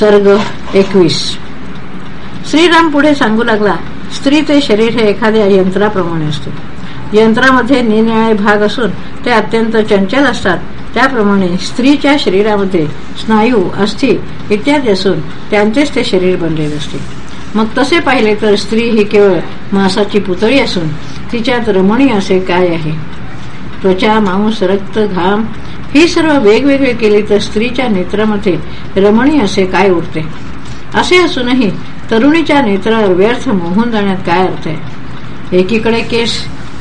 सर्ग एकवीस. श्रीराम पुढे सांगू लागला स्त्रीचे शरीर हे एखाद्या यंत्राप्रमाणे असते. यंत्रामध्ये निनिळे भाग असून ते अत्यंत चंचल असतात. त्याप्रमाणे स्त्रीच्या शरीरामध्ये स्नायू अस्थि इत्यादी असून त्यांचेच ते शरीर बनलेले असते. मग तसे पाहिले तर स्त्री ही केवळ मांसाची पुतळी असून तिच्यात रमणीय असे काय आहे? त्वचा मांस रक्त घाम ही सर्व वेगवेगळे केली तर स्त्रीच्या नेत्रामध्ये रमणीय असे काय उरते? असे असूनही तरुणीच्या नेत्रावर व्यर्थ मोहून जाण्यात काय अर्थ आहे? एकीकडे केस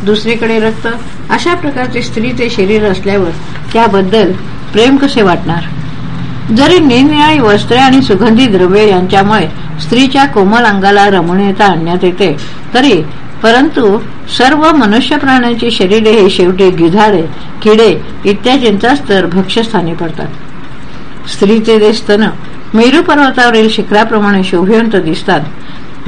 दुसरीकडे रक्त अशा प्रकारचे स्त्रीचे शरीर असल्यावर त्याबद्दल प्रेम कसे वाटणार? जरी निरनिराळी वस्त्रे आणि सुगंधी द्रव्ये यांच्यामुळे स्त्रीच्या कोमल अंगाला रमणीयता आणण्यात येते तरी परंतु सर्व मनुष्य प्राण्यांची शरीरे हे शेवटी गिधाडे किडे इत्यादींचाच तर भक्ष्यस्थानी पडतात. स्त्रीचे ते स्तन मेरू पर्वतावरील शिखराप्रमाणे शोभिवंत दिसतात.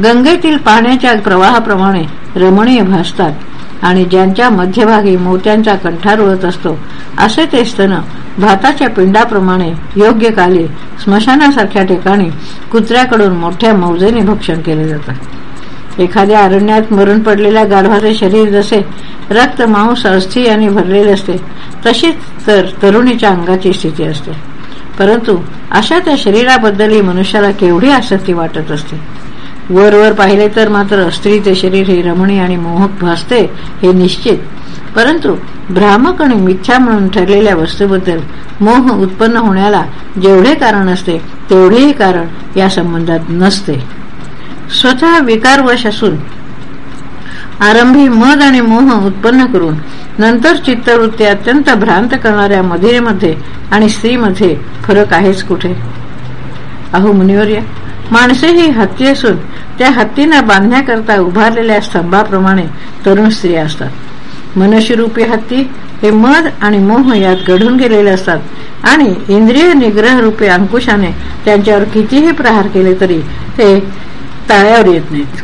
गंगेतील पाण्याच्या प्रवाहाप्रमाणे रमणीय भासतात आणि ज्यांच्या मध्यभागी मोत्यांचा कंठार उडत असतो असे ते स्तन भाताच्या पिंडाप्रमाणे योग्य काली स्मशानासारख्या ठिकाणी कुत्र्याकडून मोठ्या मौजेने भक्षण केले जातात. एखाद्या अरण्यात मरून पडलेल्या गाढवाचे शरीर जसे रक्त मांस अस्थि आणि भरलेले असते तशीच तर तरुणीच्या अंगाची स्थिती असते. परंतु अशा त्या शरीराबद्दलही मनुष्याला केवढी आसक्ती वाटत असते. वर वर पाहिले तर मात्र स्त्रीचे शरीर हे रमणी आणि मोहक भासते हे निश्चित. परंतु भ्रामक आणि मिथ्या म्हणून ठरलेल्या वस्तूबद्दल मोह उत्पन्न होण्याला जेवढे कारण असते तेवढेही कारण या संबंधात नसते. स्वतः विकारवश असून आरंभी मद आणि मोह उत्पन्न करून नंतर चित्तवृत्ती अत्यंत भ्रांत करणाऱ्या मदिरेमध्ये आणि स्त्रीमध्ये फरक आहेच कुठे? अहो मुनिवर्य माणसे ही हत्ती असून त्या हत्तींना बांधण्याकरता उभारलेल्या स्तंभाप्रमाणे तरुण स्त्रिया असतात. मनुष्यरूपी हत्ती हे मद आणि मोह यात घडून गेलेले असतात आणि इंद्रिय निग्रह रूपे अंकुशाने त्यांच्यावर कितीही प्रहार केले तरी ते ताळ्यावर येत नाहीत.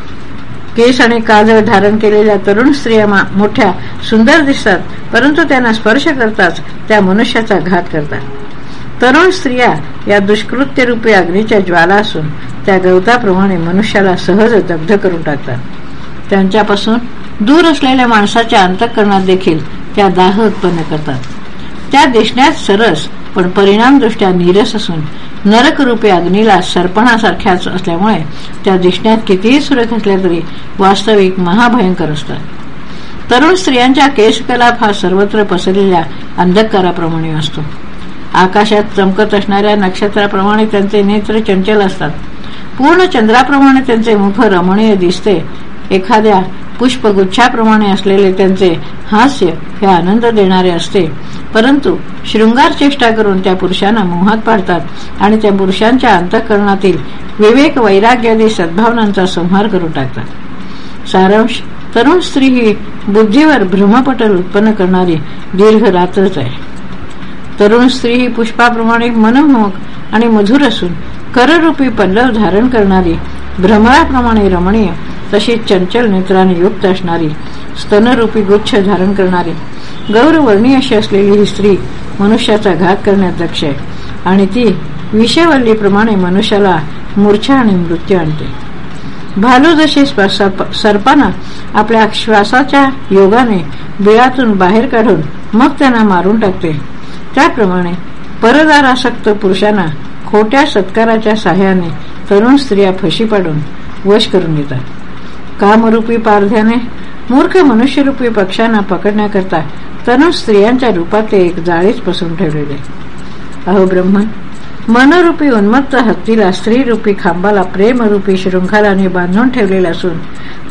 केस आणि काजळ धारण केलेल्या तरुण स्त्रिया मोठ्या सुंदर दिसतात परंतु त्यांना स्पर्श करताच त्या मनुष्याचा घात करतात. तरुण स्त्रिया या दुष्कृत्य रूपी अग्नीच्या ज्वाला असून त्या गवताप्रमाणे मनुष्याला सहज दग्ध करून टाकतात. त्यांच्यापासून दूर असलेल्या माणसाच्या अंतकरणात देखील त्या दाह उत्पन्न करतात. त्या दिसण्यात सरस पण परिणामदृष्ट्या नीरस असून नरकरूपी अग्नीला सर्पणासारख्याच असल्यामुळे त्या दिसण्यात कितीही सुरेख असल्या तरी वास्तविक महाभयंकर असतात. तरुण स्त्रियांच्या केशकलाप हा सर्वत्र पसरलेल्या अंधकाराप्रमाणे असतो. आकाशात चमकत असणाऱ्या नक्षत्राप्रमाणे त्यांचे नेत्र चंचल असतात. पूर्ण चंद्राप्रमाणे त्यांचे मुख रमणीय दिसते. एखाद्या पुष्पगुच्छाप्रमाणे असलेले त्यांचे हास्य हे आनंद देणारे असते. परंतु शृंगार चेष्टा करून त्या पुरुषांना मोहात पाडतात आणि त्या पुरुषांच्या अंतःकरणातील विवेक वैराग्यादी सद्भावनांचा संहार करून टाकतात. सारांश तरुण स्त्री ही बुद्धीवर भ्रमपटल उत्पन्न करणारी दीर्घ रात्रच आहे. तरुण स्त्री ही पुष्पाप्रमाणे मनमोहक आणि मधुर असून कररूपी पल्लव धारण करणारी भ्रमळाप्रमाणे रमणीय तशीच चंचल नेत्राने युक्त असणारी स्तनरूपी गुच्छ धारण करणारी गौरवर्णी अशी असलेली ही स्त्री मनुष्याचा घात करण्यात दक्ष आहे आणि ती विषवल्लीप्रमाणे मनुष्याला मूर्छा आणि मृत्यू आणते. भालू जसे सर्पांना आपल्या श्वासाच्या योगाने बिळातून बाहेर काढून मग त्यांना मारून टाकते. त्याप्रमाणे परदारासक्त पुरुषांना खोट्या सत्काराच्या सहाय्याने तरुण स्त्रिया फशी पाडून वश करून घेतात. कामरूपी पारध्याने मूर्ख मनुष्यरूपी पक्षांना पकडण्याकरता तनु स्त्रियांच्या रूपात ते एक जाळीच पसरून ठेवलेले. अहो ब्रह्मन मनरूपी उन्मत्त हत्तीला स्त्रीरूपी खांबाला प्रेमरूपी शृंखलाने बांधून ठेवलेला असून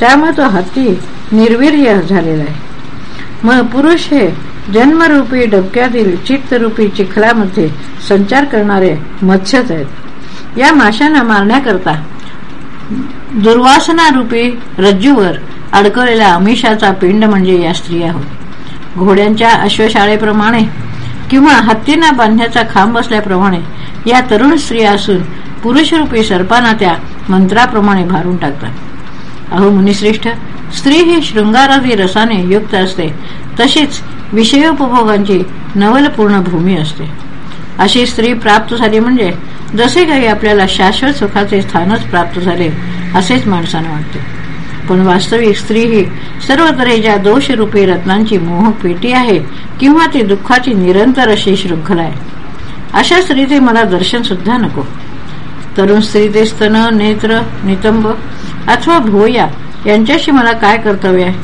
त्यामुळे तो हत्ती निर्वीर्य झालेला आहे. मग पुरुष हे जन्मरूपी डबक्यातील चित्तरूपी चिखलामध्ये संचार करणारे मत्स्यच आहेत. या माशांना मारण्याकरता दुर्वासनारूपी रज्जूवर अडकलेला अमिषाचा पिंड म्हणजे या स्त्रिया होत घोड्यांच्या अश्वशाळेप्रमाणे किंवा हत्तींना बांधण्याचा खांब असल्याप्रमाणे या तरुण स्त्रिया असून पुरुषरूपी सर्पांना त्या मंत्राप्रमाणे भारून टाकतात. अहो मुनिश्रेष्ठ स्त्री ही शृंगारादी रसाने युक्त असते. तशीच विषयोपभोगांची नवलपूर्ण भूमी असते. अशी स्त्री प्राप्त झाली म्हणजे जसे काही आपल्याला शाश्वत सुखाचे स्थानच प्राप्त झाले असेच माणसाने वाटते. पण वास्तविक स्त्री ही सर्व तऱ्हेच्या दोषरूपी रत्नांची मोहक पेटी आहे किंवा ती दुःखाची निरंतर अशी शृंखला आहे. अशा स्त्रीचे मला दर्शन सुद्धा नको. तरुण स्त्रीचे स्तन नेत्र नितंब अथवा भोया यांच्याशी मला काय कर्तव्य आहे?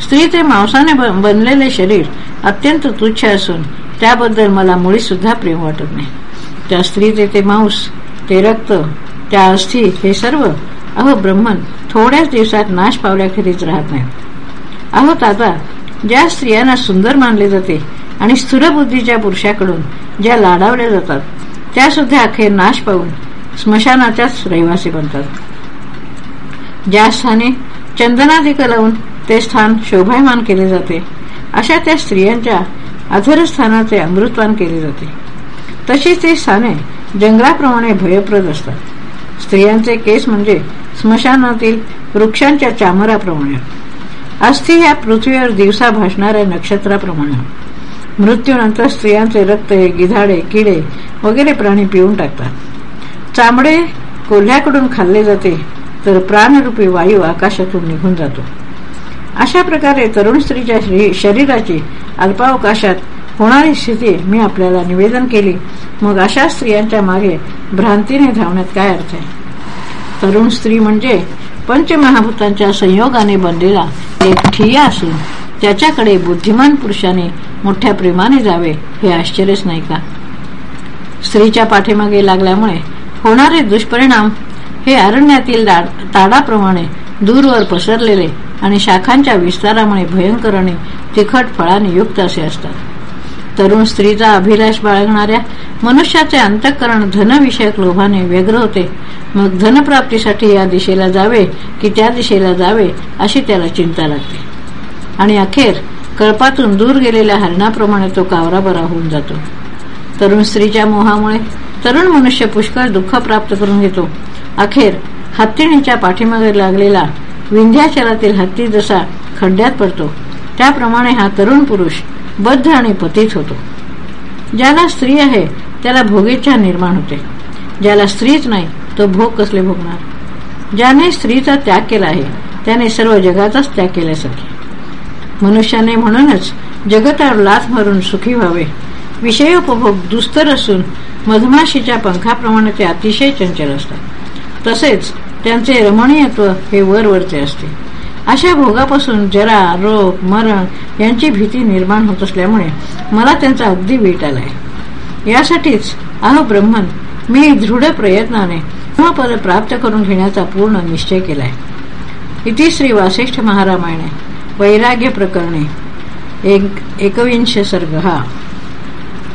स्त्रीचे मांसाने बनलेले शरीर अत्यंत तुच्छ असून त्याबद्दल मला मुळी सुद्धा प्रेम वाटत नाही. त्या स्त्रीचे ते मांस ते रक्त त्या अस्थि हे सर्व अहो ब्रह्मन थोड्याच दिवसात नाश पावल्याखेरीच राहत नाही अहो ताता ज्या स्त्रियांना सुंदर मानले जाते आणि बुद्धीच्या पुरुषाकडून ज्या लाडावल्या जातात त्या सुद्धा अखेर नाश पाहून स्मशानाच्याच रहिवासी बनतात. ज्या स्थानी चंदनाधिक लावून ते स्थान शोभायमान केले जाते अशा त्या स्त्रियांच्या अधरस्थानाचे अमृतवान केले जाते. तशीच ते स्थाने जंगलाप्रमाणे भयप्रद असतात. स्त्रियांचे केस म्हणजे स्मशानातील वृक्षांच्या चामराप्रमाणे. अस्थि ह्या पृथ्वीवर दिवसा भासणाऱ्या नक्षत्राप्रमाणे. मृत्यूनंतर स्त्रियांचे रक्त हे गिधाडे किडे वगैरे प्राणी पिऊन टाकतात. चामडे कोल्ह्याकडून खाल्ले जाते तर प्राणरूपी वायू आकाशातून निघून जातो. अशा प्रकारे तरुण स्त्रीच्या शरीराची अल्पावकाशात होणारी स्थिती मी आपल्याला निवेदन केली. मग अशा स्त्रियांच्या मागे भ्रांतीने धावण्यात काय अर्थ आहे? तरुण स्त्री म्हणजे पंचमहाभूतांच्या संयोगाने बनलेला एक ठिया असून त्याच्याकडे बुद्धिमान पुरुषाने मोठ्या प्रेमाने जावे हे आश्चर्यच नाही का? स्त्रीच्या पाठीमागे लागल्यामुळे होणारे दुष्परिणाम हे अरण्यातील ताडाप्रमाणे दूरवर पसरलेले आणि शाखांच्या विस्तारामुळे भयंकर आणि तिखट फळाने युक्त असे असतात. तरुण स्त्रीचा अभिलाष बाळगणाऱ्या मनुष्याचे अंतःकरण धनविषयक लोभाने व्यग्र होते. मग धनप्राप्तीसाठी या दिशेला जावे की त्या दिशेला जावे अशी त्याला चिंता लागते. आणि अखेर कळपातून दूर गेलेल्या हरणाप्रमाणे तो कावराबरा होऊन जातो. तरुण स्त्रीच्या मोहामुळे तरुण मनुष्य पुष्कळ दुःख प्राप्त करून घेतो. अखेर हत्तीणीच्या पाठीमागे लागलेला विंध्याचलातील हत्ती जसा खड्ड्यात पडतो त्याप्रमाणे हा तरुण पुरुष बद्ध आणि पतीत होतो. ज्याला स्त्री आहे त्याला भोगेच्छा निर्माण होते. ज्याला स्त्रीच नाही तो भोग कसले भोगणार? ज्याने स्त्रीचा त्याग केला आहे त्याने सर्व जगाचाच त्याग केल्यासारखे. मनुष्याने म्हणूनच जगतावर लाथ मारून सुखी व्हावे. विषयोपभोग दुस्तर असून मधमाशीच्या पंखाप्रमाणे ते अतिशय चंचल असतात. तसेच त्यांचे रमणीयत्व हे वरवरचे असते. अशा भोगापासून जरा रोग मरण यांची भीती निर्माण होत असल्यामुळे मला त्यांचा अगदी वीट आलाय. यासाठीच अहो ब्रह्मन मी दृढ प्रयत्नाने ब्रह्मपद प्राप्त करून घेण्याचा पूर्ण निश्चय केलाय. इति श्री वासिष्ठ महारामायणे वैराग्य प्रकरणे एक एकविंश सर्ग. हा